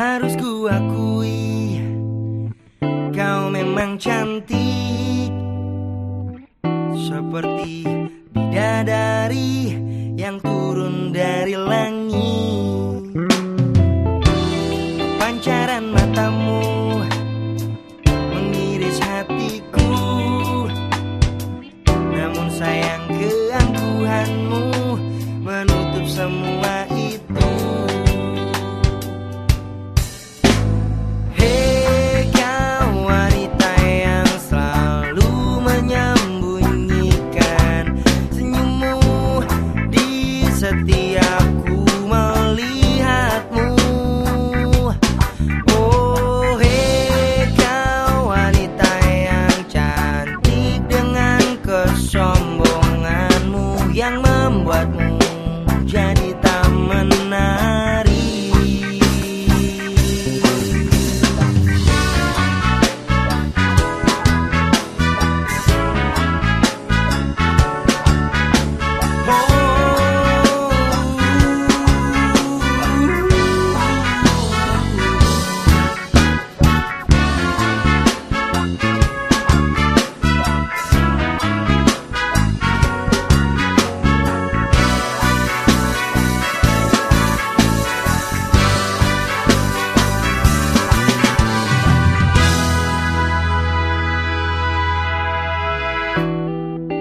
Harus ku akui Kau memang cantik. Seperti bidadari Yang turun dari langit. Pancaran matamu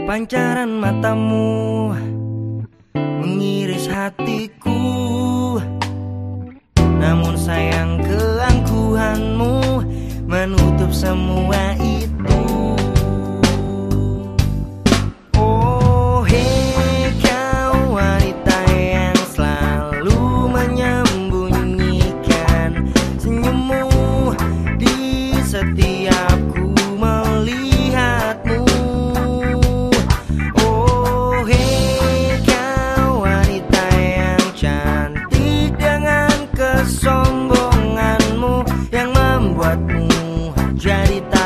Pancaran matamu mengiris hatiku. Namun sayang keangkuhanmu menutup semua ini ready.